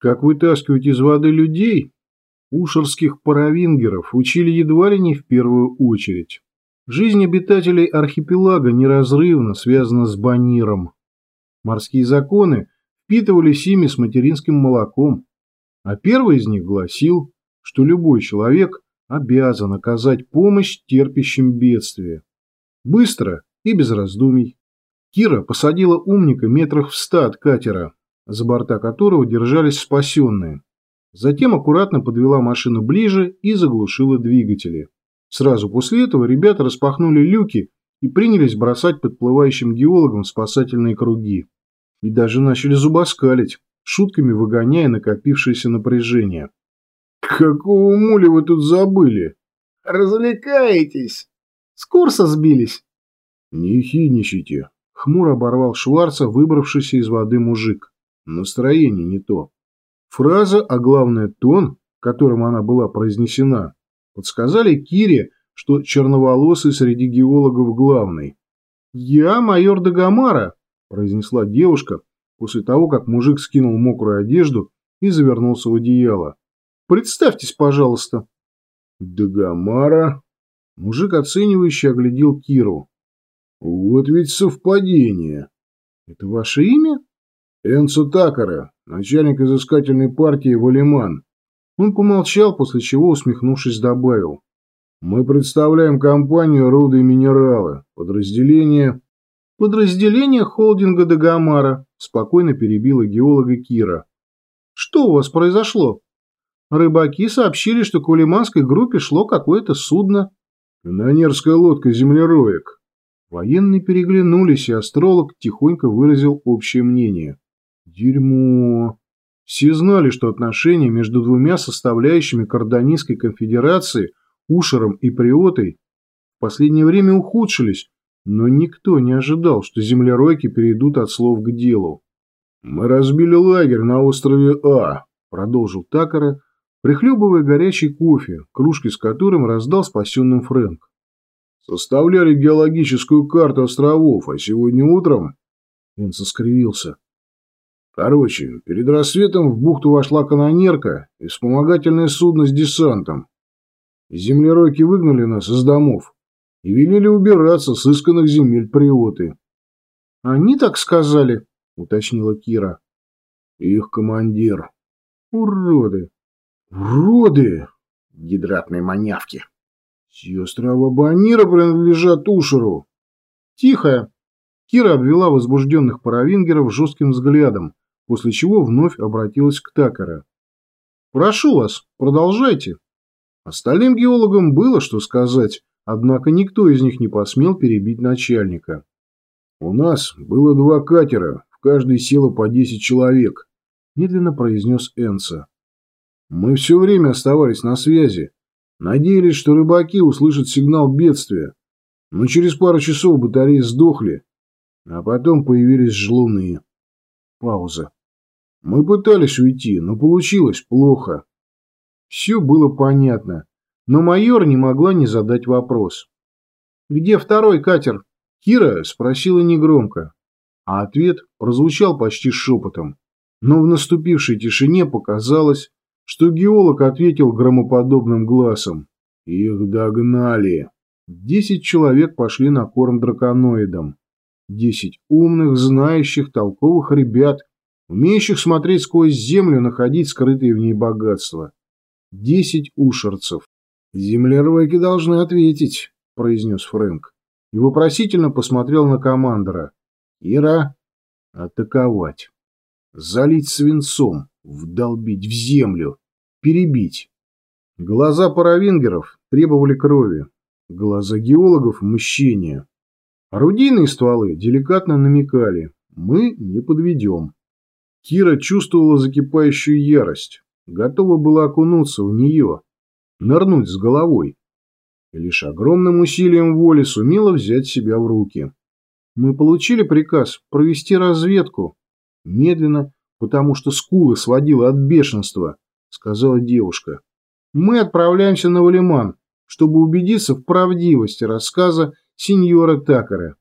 Как вытаскивать из воды людей, ушерских паравингеров учили едва ли не в первую очередь. Жизнь обитателей архипелага неразрывно связана с баниром. Морские законы впитывались ими с материнским молоком, а первый из них гласил, что любой человек обязан оказать помощь терпящим бедствие. Быстро и без раздумий. Кира посадила умника метрах в ста от катера, за борта которого держались спасенные. Затем аккуратно подвела машину ближе и заглушила двигатели. Сразу после этого ребята распахнули люки и принялись бросать подплывающим геологам спасательные круги. И даже начали зубоскалить, шутками выгоняя накопившееся напряжение. «Какого мули вы тут забыли?» «Развлекаетесь! С курса сбились!» «Не хиничайте!» — хмуро оборвал Шварца, выбравшийся из воды мужик. Настроение не то. Фраза, а главное тон, которым она была произнесена, подсказали Кире, что черноволосый среди геологов главный. «Я майор Дагомара», – произнесла девушка после того, как мужик скинул мокрую одежду и завернулся в одеяло. «Представьтесь, пожалуйста». «Дагомара?» Мужик оценивающе оглядел Киру. «Вот ведь совпадение». «Это ваше имя?» «Энцо Такара, начальник изыскательной партии Валиман». Он помолчал, после чего, усмехнувшись, добавил. «Мы представляем компанию «Руды и минералы», подразделение...» «Подразделение холдинга Дагомара», – спокойно перебила геолога Кира. «Что у вас произошло? Рыбаки сообщили, что к Валиманской группе шло какое-то судно». «Канонерская лодка землероек». Военные переглянулись, и астролог тихонько выразил общее мнение. Дерьмо. Все знали, что отношения между двумя составляющими Кардонийской конфедерации, Ушером и Приотой, в последнее время ухудшились, но никто не ожидал, что землеройки перейдут от слов к делу. «Мы разбили лагерь на острове А», – продолжил Такара, прихлебывая горячий кофе, кружки с которым раздал спасенным Фрэнк. «Составляли геологическую карту островов, а сегодня утром...» Энсо скривился. Короче, перед рассветом в бухту вошла канонерка и вспомогательное судно с десантом. Землеройки выгнали нас из домов и велели убираться с исканных земель приоты. — Они так сказали, — уточнила Кира. — Их командир. — Уроды! Уроды! Гидратные манявки! Сестры Авабанира принадлежат Ушеру. — Тихо! Кира обвела возбужденных паравингеров жестким взглядом, после чего вновь обратилась к Такара. «Прошу вас, продолжайте». Остальным геологам было что сказать, однако никто из них не посмел перебить начальника. «У нас было два катера, в каждый село по десять человек», – медленно произнес Энса. «Мы все время оставались на связи, надеялись, что рыбаки услышат сигнал бедствия, но через пару часов батареи сдохли, а потом появились жлуны». Пауза. Мы пытались уйти, но получилось плохо. Все было понятно, но майор не могла не задать вопрос. «Где второй катер?» Кира спросила негромко, а ответ прозвучал почти шепотом. Но в наступившей тишине показалось, что геолог ответил громоподобным глазом. «Их догнали!» Десять человек пошли на корм драконоидам. Десять умных, знающих, толковых ребят умеющих смотреть сквозь землю, находить скрытые в ней богатства. Десять ушерцев. «Землеройки должны ответить», – произнес Фрэнк. И вопросительно посмотрел на командора. «Ира, атаковать. Залить свинцом, вдолбить в землю, перебить». Глаза паравингеров требовали крови, глаза геологов – мщения. Орудийные стволы деликатно намекали – мы не подведем. Кира чувствовала закипающую ярость, готова была окунуться в нее, нырнуть с головой. И лишь огромным усилием воли сумела взять себя в руки. Мы получили приказ провести разведку. Медленно, потому что скулы сводила от бешенства, сказала девушка. Мы отправляемся на Валиман, чтобы убедиться в правдивости рассказа сеньора Такара.